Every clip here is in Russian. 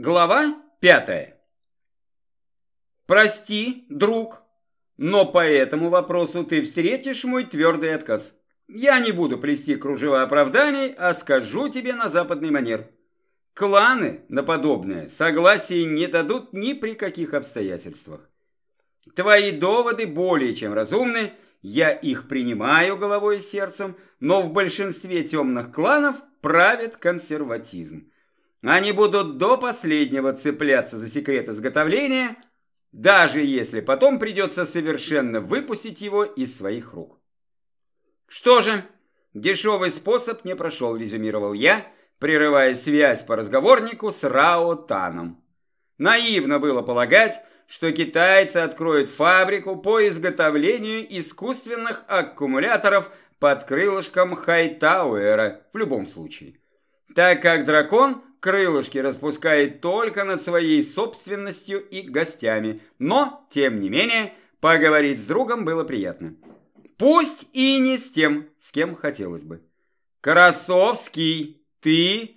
Глава пятая. Прости, друг, но по этому вопросу ты встретишь мой твердый отказ. Я не буду плести кружева оправданий, а скажу тебе на западный манер. Кланы на подобное согласия не дадут ни при каких обстоятельствах. Твои доводы более чем разумны, я их принимаю головой и сердцем, но в большинстве темных кланов правит консерватизм. Они будут до последнего цепляться за секрет изготовления, даже если потом придется совершенно выпустить его из своих рук. Что же, дешевый способ не прошел, резюмировал я, прерывая связь по разговорнику с Рао Таном. Наивно было полагать, что китайцы откроют фабрику по изготовлению искусственных аккумуляторов под крылышком Хайтауэра в любом случае. Так как дракон крылышки распускает только над своей собственностью и гостями, но, тем не менее, поговорить с другом было приятно. Пусть и не с тем, с кем хотелось бы. «Красовский, ты...»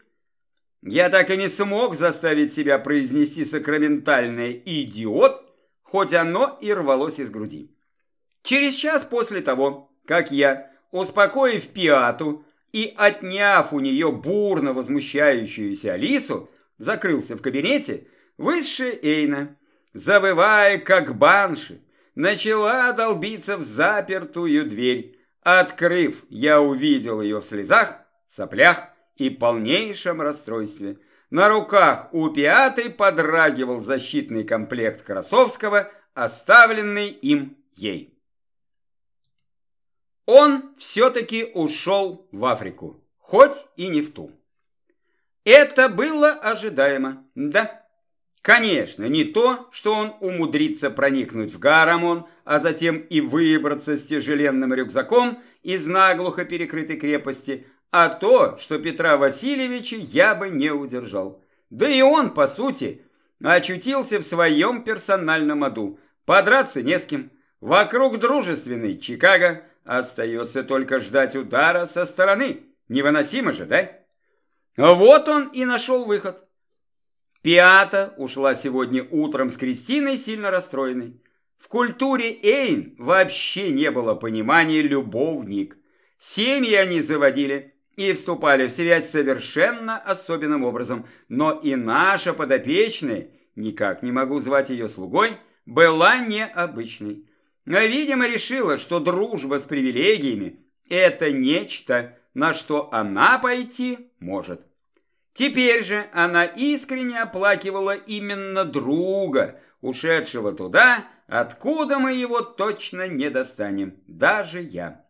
Я так и не смог заставить себя произнести сакраментальное «идиот», хоть оно и рвалось из груди. Через час после того, как я, успокоив Пиату, и, отняв у нее бурно возмущающуюся Алису, закрылся в кабинете, высшая Эйна, завывая как банши, начала долбиться в запертую дверь. Открыв, я увидел ее в слезах, соплях и полнейшем расстройстве. На руках у пятой подрагивал защитный комплект Красовского, оставленный им ей. Он все-таки ушел в Африку, хоть и не в ту. Это было ожидаемо, да. Конечно, не то, что он умудрится проникнуть в Гарамон, а затем и выбраться с тяжеленным рюкзаком из наглухо перекрытой крепости, а то, что Петра Васильевича я бы не удержал. Да и он, по сути, очутился в своем персональном аду. Подраться не с кем. Вокруг дружественный Чикаго, Остается только ждать удара со стороны. Невыносимо же, да? Вот он и нашел выход. Пиата ушла сегодня утром с Кристиной сильно расстроенной. В культуре Эйн вообще не было понимания любовник. Семьи они заводили и вступали в связь совершенно особенным образом. Но и наша подопечная, никак не могу звать ее слугой, была необычной. Видимо, решила, что дружба с привилегиями – это нечто, на что она пойти может. Теперь же она искренне оплакивала именно друга, ушедшего туда, откуда мы его точно не достанем, даже я.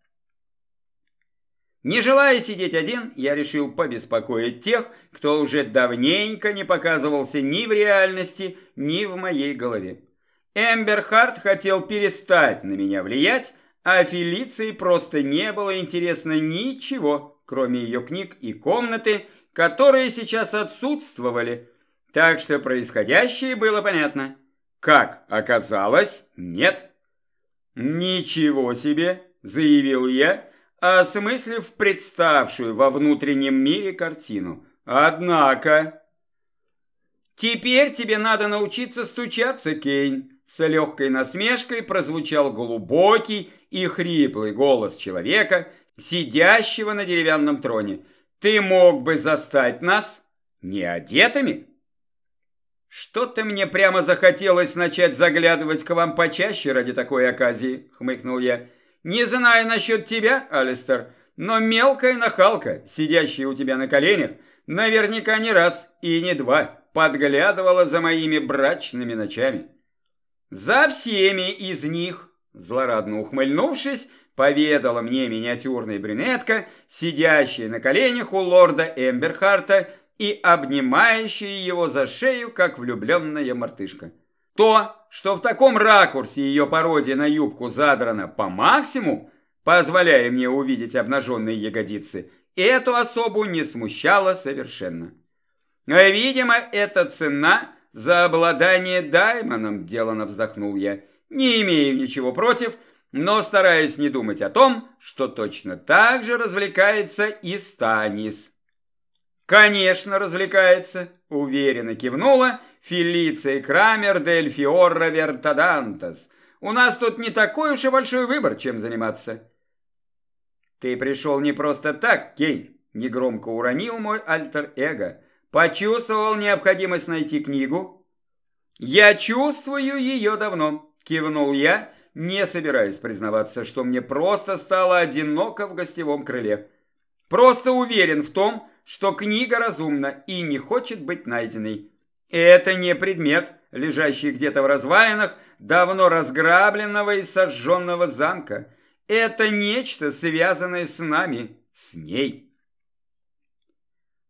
Не желая сидеть один, я решил побеспокоить тех, кто уже давненько не показывался ни в реальности, ни в моей голове. Эмберхард хотел перестать на меня влиять, а Фелиции просто не было интересно ничего, кроме ее книг и комнаты, которые сейчас отсутствовали. Так что происходящее было понятно. Как оказалось, нет. «Ничего себе!» – заявил я, осмыслив представшую во внутреннем мире картину. «Однако...» «Теперь тебе надо научиться стучаться, Кейн», с легкой насмешкой прозвучал глубокий и хриплый голос человека, сидящего на деревянном троне. «Ты мог бы застать нас не одетыми?» «Что-то мне прямо захотелось начать заглядывать к вам почаще ради такой оказии», — хмыкнул я. «Не знаю насчет тебя, Алистер, но мелкая нахалка, сидящая у тебя на коленях, наверняка не раз и не два подглядывала за моими брачными ночами». За всеми из них, злорадно ухмыльнувшись, поведала мне миниатюрная брюнетка, сидящая на коленях у лорда Эмберхарта и обнимающая его за шею, как влюбленная мартышка. То, что в таком ракурсе ее пародия на юбку задрана по максимуму, позволяя мне увидеть обнаженные ягодицы, эту особу не смущало совершенно. Видимо, эта цена – за обладание даймоном, делано вздохнул я. Не имею ничего против, но стараюсь не думать о том, что точно так же развлекается и Станис. Конечно, развлекается, уверенно кивнула Фелиция Крамер дель Фиорро Вертадантас. У нас тут не такой уж и большой выбор, чем заниматься. Ты пришел не просто так, Кейн, негромко уронил мой альтер-эго. Почувствовал необходимость найти книгу? Я чувствую ее давно, кивнул я, не собираясь признаваться, что мне просто стало одиноко в гостевом крыле. Просто уверен в том, что книга разумна и не хочет быть найденной. Это не предмет, лежащий где-то в развалинах давно разграбленного и сожженного замка. Это нечто, связанное с нами, с ней.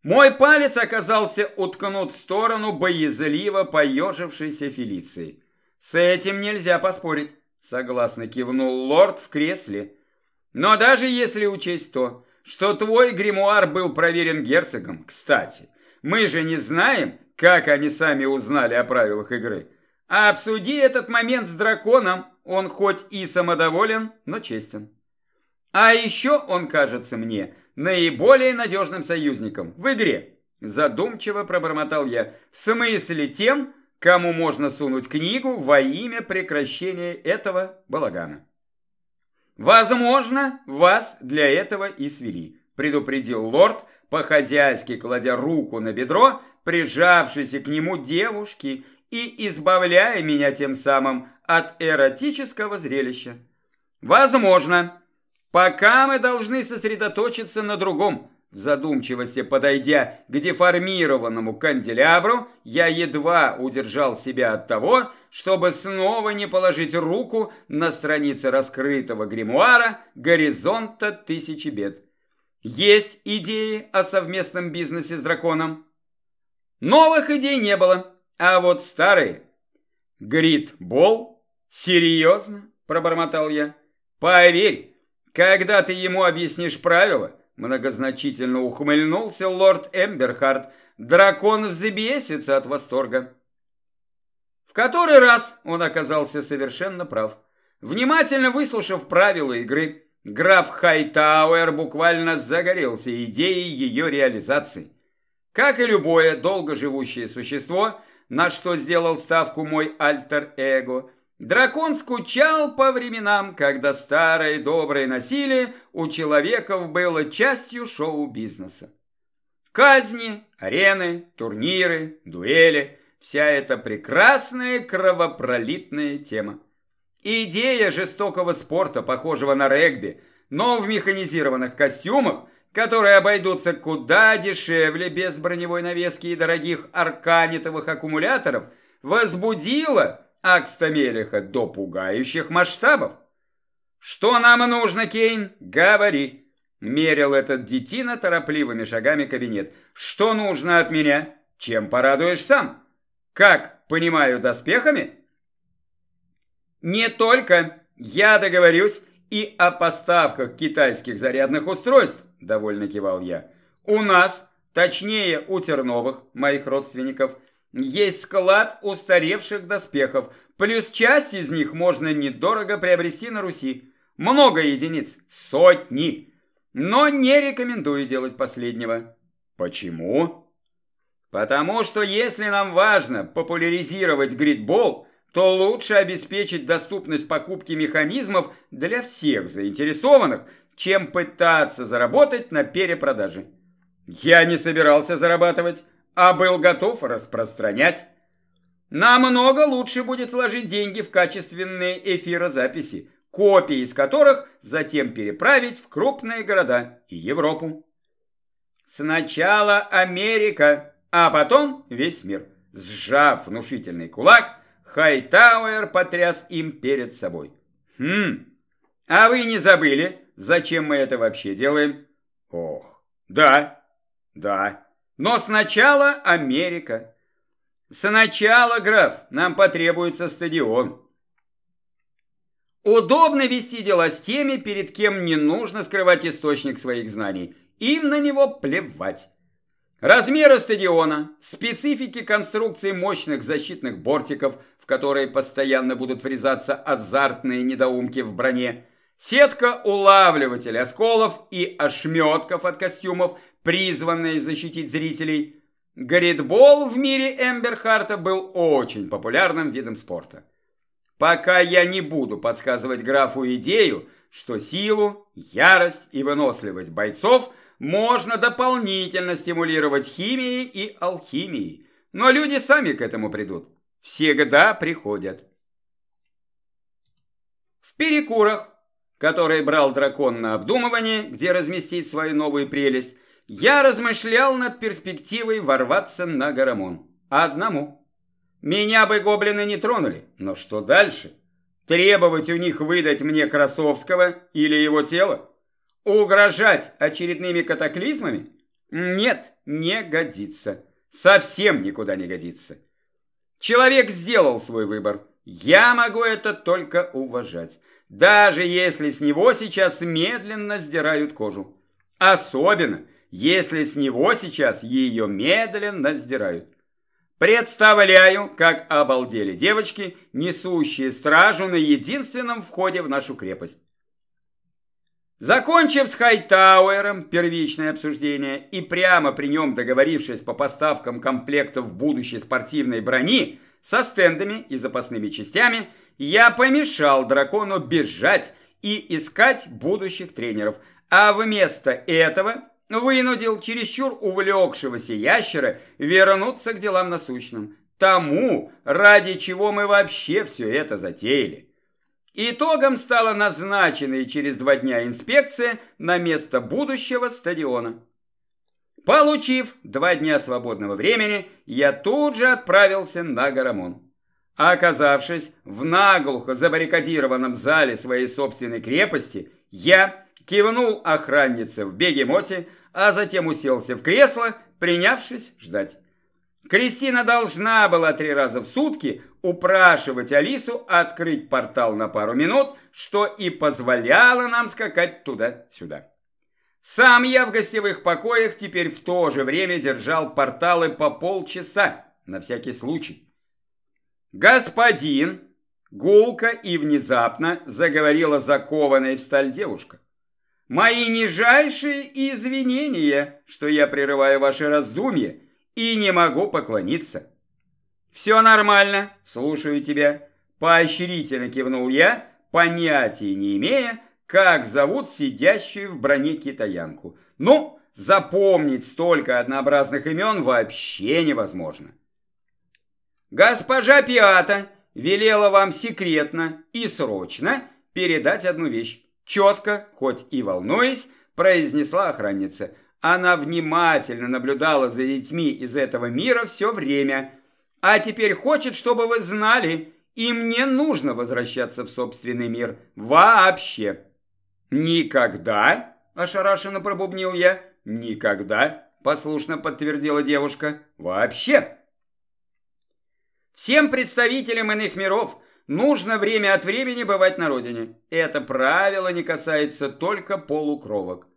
Мой палец оказался уткнут в сторону боязливо поежившейся Фелиции. С этим нельзя поспорить, согласно кивнул лорд в кресле. Но даже если учесть то, что твой гримуар был проверен герцогом, кстати, мы же не знаем, как они сами узнали о правилах игры. А обсуди этот момент с драконом, он хоть и самодоволен, но честен. А еще он кажется мне наиболее надежным союзником в игре. Задумчиво пробормотал я. В смысле тем, кому можно сунуть книгу во имя прекращения этого балагана. «Возможно, вас для этого и свели», – предупредил лорд, по-хозяйски кладя руку на бедро, прижавшейся к нему девушки и избавляя меня тем самым от эротического зрелища. «Возможно. Пока мы должны сосредоточиться на другом». В задумчивости подойдя к деформированному канделябру, я едва удержал себя от того, чтобы снова не положить руку на странице раскрытого гримуара «Горизонта тысячи бед». Есть идеи о совместном бизнесе с драконом? Новых идей не было, а вот старые. Грит Бол? Серьезно? Пробормотал я. Поверь, когда ты ему объяснишь правила, Многозначительно ухмыльнулся лорд Эмберхард. Дракон взбесится от восторга. В который раз он оказался совершенно прав. Внимательно выслушав правила игры, граф Хайтауэр буквально загорелся идеей ее реализации. Как и любое долгоживущее существо, на что сделал ставку мой альтер-эго – Дракон скучал по временам, когда старое доброе насилие у человеков было частью шоу-бизнеса. Казни, арены, турниры, дуэли – вся эта прекрасная кровопролитная тема. Идея жестокого спорта, похожего на регби, но в механизированных костюмах, которые обойдутся куда дешевле без броневой навески и дорогих арканитовых аккумуляторов, возбудила Акстамелиха до пугающих масштабов. «Что нам нужно, Кейн? Говори!» Мерил этот детина торопливыми шагами кабинет. «Что нужно от меня? Чем порадуешь сам? Как, понимаю, доспехами?» «Не только. Я договорюсь и о поставках китайских зарядных устройств», довольно кивал я. «У нас, точнее у Терновых, моих родственников, есть склад устаревших доспехов, плюс часть из них можно недорого приобрести на Руси. Много единиц, сотни. Но не рекомендую делать последнего. Почему? Потому что если нам важно популяризировать гридбол, то лучше обеспечить доступность покупки механизмов для всех заинтересованных, чем пытаться заработать на перепродаже. Я не собирался зарабатывать, а был готов распространять. Намного лучше будет вложить деньги в качественные эфирозаписи, копии из которых затем переправить в крупные города и Европу. Сначала Америка, а потом весь мир. Сжав внушительный кулак, Хайтауэр потряс им перед собой. Хм, а вы не забыли, зачем мы это вообще делаем? Ох, да, да. Но сначала Америка. Сначала, граф, нам потребуется стадион. Удобно вести дела с теми, перед кем не нужно скрывать источник своих знаний. Им на него плевать. Размеры стадиона, специфики конструкции мощных защитных бортиков, в которые постоянно будут врезаться азартные недоумки в броне, сетка улавливателей осколов и ошметков от костюмов призванные защитить зрителей. Гридбол в мире Эмберхарта был очень популярным видом спорта. Пока я не буду подсказывать графу идею, что силу, ярость и выносливость бойцов можно дополнительно стимулировать химией и алхимией. Но люди сами к этому придут. Всегда приходят. В перекурах, которые брал дракон на обдумывание, где разместить свою новую прелесть, я размышлял над перспективой ворваться на Гарамон. Одному. Меня бы гоблины не тронули, но что дальше? Требовать у них выдать мне Красовского или его тело? Угрожать очередными катаклизмами? Нет, не годится. Совсем никуда не годится. Человек сделал свой выбор. Я могу это только уважать. Даже если с него сейчас медленно сдирают кожу. Особенно, если с него сейчас ее медленно сдирают. Представляю, как обалдели девочки, несущие стражу на единственном входе в нашу крепость. Закончив с Хайтауэром первичное обсуждение и прямо при нем договорившись по поставкам комплектов будущей спортивной брони со стендами и запасными частями, я помешал дракону бежать и искать будущих тренеров, а вместо этого вынудил чересчур увлекшегося ящера вернуться к делам насущным, тому, ради чего мы вообще все это затеяли. Итогом стала назначенная через два дня инспекция на место будущего стадиона. Получив два дня свободного времени, я тут же отправился на Гарамон. Оказавшись в наглухо забаррикадированном зале своей собственной крепости, я кивнул охраннице в бегемоте, а затем уселся в кресло, принявшись ждать. Кристина должна была три раза в сутки упрашивать Алису открыть портал на пару минут, что и позволяло нам скакать туда-сюда. Сам я в гостевых покоях теперь в то же время держал порталы по полчаса, на всякий случай. «Господин!» Гулко и внезапно заговорила закованная в сталь девушка. «Мои нижайшие извинения, что я прерываю ваши раздумья и не могу поклониться». «Все нормально, слушаю тебя», – поощрительно кивнул я, понятия не имея, как зовут сидящую в броне китаянку. Ну, запомнить столько однообразных имен вообще невозможно. Госпожа Пиата велела вам секретно и срочно передать одну вещь. Четко, хоть и волнуясь, произнесла охранница. Она внимательно наблюдала за детьми из этого мира все время, а теперь хочет, чтобы вы знали, им не нужно возвращаться в собственный мир. Вообще. Никогда, ошарашенно пробубнил я. Никогда, послушно подтвердила девушка. Вообще. Всем представителям иных миров нужно время от времени бывать на родине. Это правило не касается только полукровок.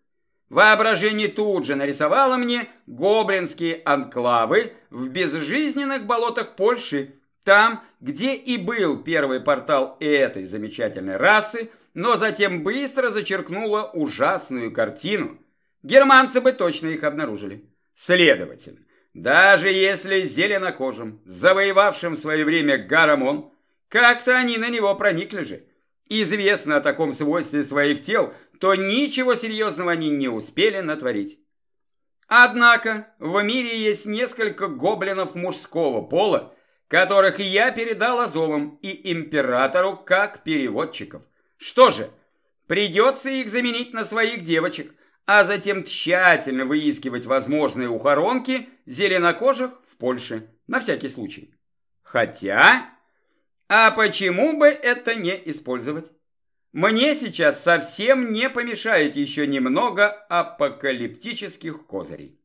Воображение тут же нарисовало мне гоблинские анклавы в безжизненных болотах Польши, там, где и был первый портал этой замечательной расы, но затем быстро зачеркнула ужасную картину. Германцы бы точно их обнаружили. Следовательно, даже если зеленокожим, завоевавшим в свое время Гарамон, как-то они на него проникли же. Известно о таком свойстве своих тел, то ничего серьезного они не успели натворить. Однако в мире есть несколько гоблинов мужского пола, которых я передал Азовам и императору как переводчиков. Что же, придется их заменить на своих девочек, а затем тщательно выискивать возможные ухоронки зеленокожих в Польше, на всякий случай. Хотя, а почему бы это не использовать? Мне сейчас совсем не помешает еще немного апокалиптических козырей.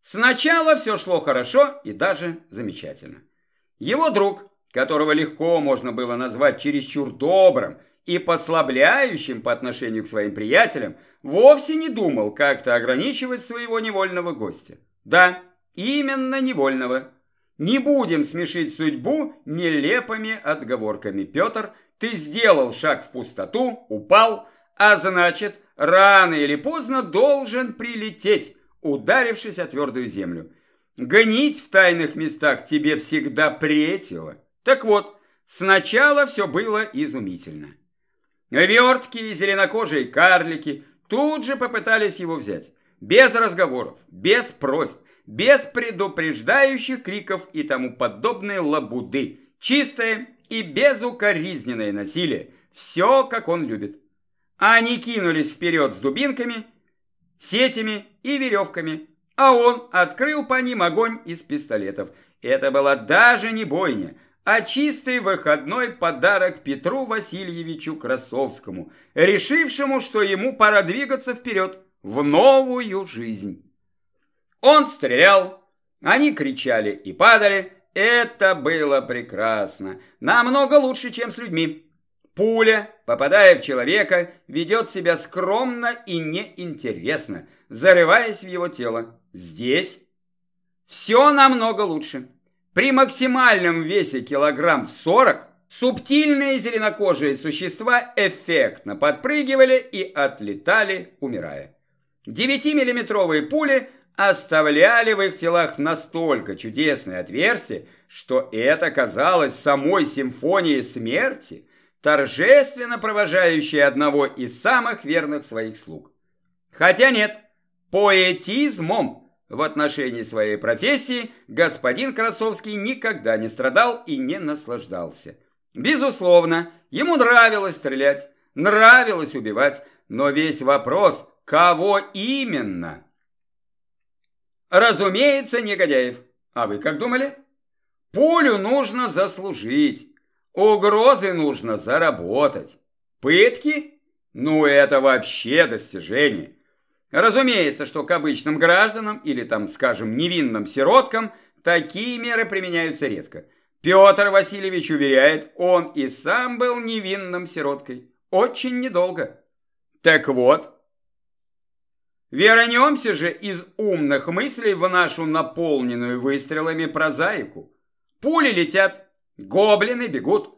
Сначала все шло хорошо и даже замечательно. Его друг, которого легко можно было назвать чересчур добрым и послабляющим по отношению к своим приятелям, вовсе не думал как-то ограничивать своего невольного гостя. Да, именно невольного. Не будем смешить судьбу нелепыми отговорками. Петр, ты сделал шаг в пустоту, упал, а значит, рано или поздно должен прилететь, ударившись о твердую землю. Гнить в тайных местах тебе всегда претило. Так вот, сначала все было изумительно. Вертки и зеленокожие карлики тут же попытались его взять. Без разговоров, без просьб, без предупреждающих криков и тому подобные лабуды. Чистое и безукоризненное насилие. Все, как он любит. Они кинулись вперед с дубинками, сетями и веревками, а он открыл по ним огонь из пистолетов. Это была даже не бойня, а чистый выходной подарок Петру Васильевичу Красовскому, решившему, что ему пора двигаться вперед в новую жизнь. Он стрелял, они кричали и падали. Это было прекрасно, намного лучше, чем с людьми. Пуля, попадая в человека, ведет себя скромно и неинтересно, зарываясь в его тело. Здесь все намного лучше. При максимальном весе килограмм 40 субтильные зеленокожие существа эффектно подпрыгивали и отлетали, умирая. 9-миллиметровые пули оставляли в их телах настолько чудесные отверстия, что это казалось самой симфонией смерти – торжественно провожающий одного из самых верных своих слуг. Хотя нет, поэтизмом в отношении своей профессии господин Красовский никогда не страдал и не наслаждался. Безусловно, ему нравилось стрелять, нравилось убивать, но весь вопрос, кого именно? Разумеется, негодяев. А вы как думали? Пулю нужно заслужить. Угрозы нужно заработать. Пытки? Ну, это вообще достижение. Разумеется, что к обычным гражданам или там, скажем, невинным сироткам такие меры применяются редко. Петр Васильевич уверяет, он и сам был невинным сироткой. Очень недолго. Так вот, вернемся же из умных мыслей в нашу наполненную выстрелами прозаику. Пули летят, Гоблины бегут.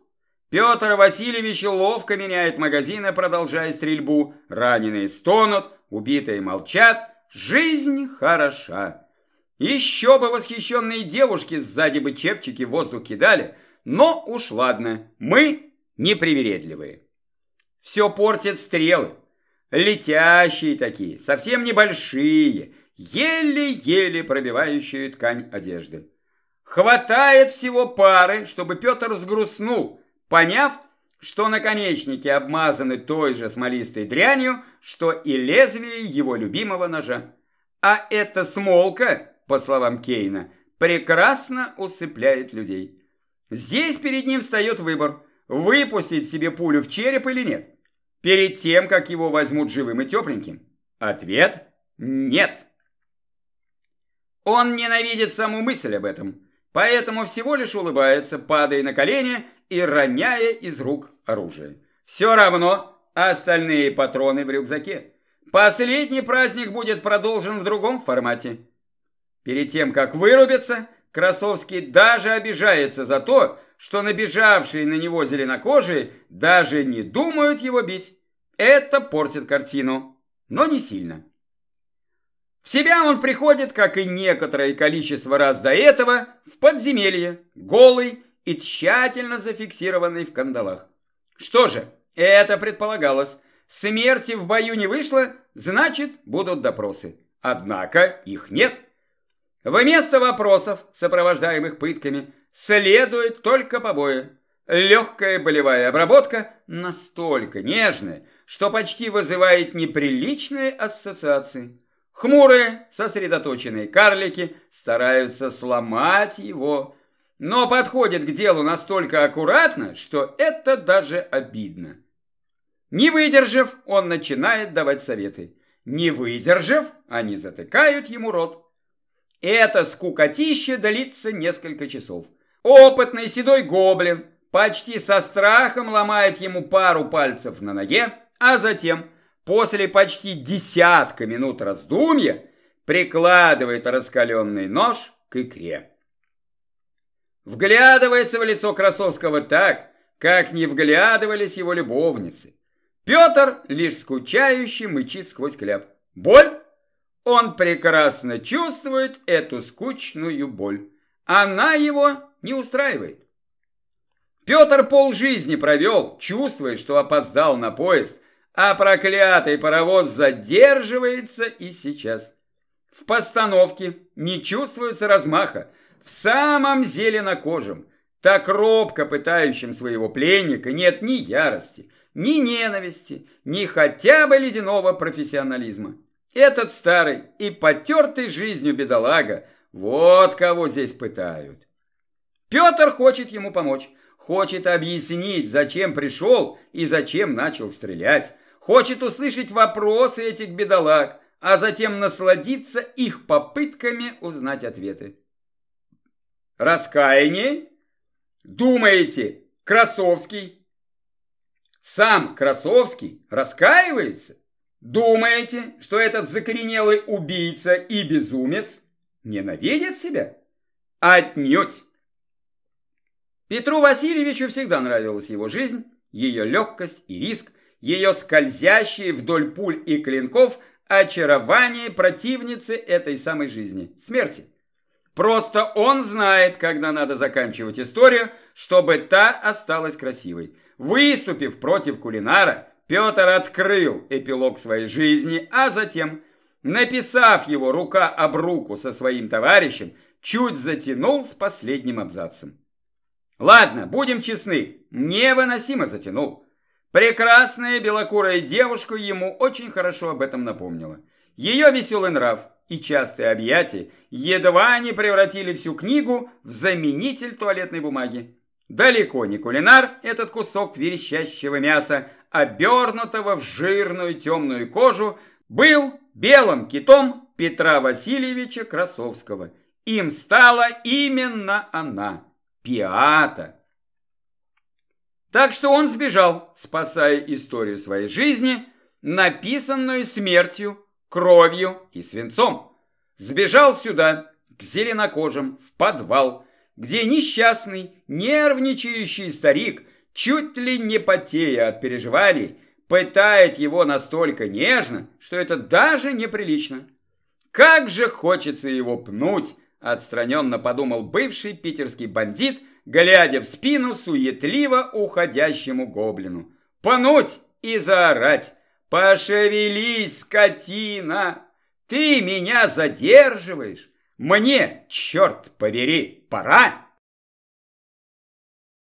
Петр Васильевич ловко меняет магазины, продолжая стрельбу. Раненые стонут, убитые молчат. Жизнь хороша. Еще бы восхищенные девушки сзади бы чепчики в воздух кидали, но уж ладно, мы непривередливые. Все портят стрелы. Летящие такие, совсем небольшие, еле-еле пробивающие ткань одежды. Хватает всего пары, чтобы Петр сгрустнул, поняв, что наконечники обмазаны той же смолистой дрянью, что и лезвие его любимого ножа. А эта смолка, по словам Кейна, прекрасно усыпляет людей. Здесь перед ним встает выбор, выпустить себе пулю в череп или нет. Перед тем, как его возьмут живым и тепленьким. Ответ – нет. Он ненавидит саму мысль об этом – поэтому всего лишь улыбается, падая на колени и роняя из рук оружие. Все равно остальные патроны в рюкзаке. Последний праздник будет продолжен в другом формате. Перед тем, как вырубиться, Красовский даже обижается за то, что набежавшие на него зеленокожие даже не думают его бить. Это портит картину, но не сильно. В себя он приходит, как и некоторое количество раз до этого, в подземелье, голый и тщательно зафиксированный в кандалах. Что же, это предполагалось. Смерти в бою не вышло, значит, будут допросы. Однако их нет. Вместо вопросов, сопровождаемых пытками, следует только побои. Легкая болевая обработка настолько нежная, что почти вызывает неприличные ассоциации. Хмурые, сосредоточенные карлики стараются сломать его, но подходят к делу настолько аккуратно, что это даже обидно. Не выдержав, он начинает давать советы. Не выдержав, они затыкают ему рот. Это скукотище длится несколько часов. Опытный седой гоблин почти со страхом ломает ему пару пальцев на ноге, а затем после почти десятка минут раздумья прикладывает раскаленный нож к икре. Вглядывается в лицо Красовского так, как не вглядывались его любовницы. Петр лишь скучающе мычит сквозь кляп. Боль? Он прекрасно чувствует эту скучную боль. Она его не устраивает. Петр полжизни провел, чувствуя, что опоздал на поезд, а проклятый паровоз задерживается и сейчас. В постановке не чувствуется размаха, в самом зеленокожем, так робко пытающим своего пленника нет ни ярости, ни ненависти, ни хотя бы ледяного профессионализма. Этот старый и потертый жизнью бедолага, вот кого здесь пытают. Петр хочет ему помочь, хочет объяснить, зачем пришел и зачем начал стрелять, хочет услышать вопросы этих бедолаг, а затем насладиться их попытками узнать ответы. Раскаяние? Думаете, Красовский? Сам Красовский раскаивается? Думаете, что этот закоренелый убийца и безумец ненавидит себя? Отнюдь! Петру Васильевичу всегда нравилась его жизнь, ее легкость и риск, ее скользящие вдоль пуль и клинков очарование противницы этой самой жизни – смерти. Просто он знает, когда надо заканчивать историю, чтобы та осталась красивой. Выступив против кулинара, Петр открыл эпилог своей жизни, а затем, написав его рука об руку со своим товарищем, чуть затянул с последним абзацем. Ладно, будем честны, невыносимо затянул. Прекрасная белокурая девушка ему очень хорошо об этом напомнила. Ее веселый нрав и частые объятия едва не превратили всю книгу в заменитель туалетной бумаги. Далеко не кулинар этот кусок верещащего мяса, обернутого в жирную темную кожу, был белым китом Петра Васильевича Красовского. Им стала именно она. Пиата. Так что он сбежал, спасая историю своей жизни, написанную смертью, кровью и свинцом. Сбежал сюда, к зеленокожим, в подвал, где несчастный, нервничающий старик, чуть ли не потея от переживаний, пытает его настолько нежно, что это даже неприлично. Как же хочется его пнуть, Отстраненно подумал бывший питерский бандит, глядя в спину суетливо уходящему гоблину. Понуть и заорать. «Пошевелись, скотина! Ты меня задерживаешь! Мне, черт побери, пора!»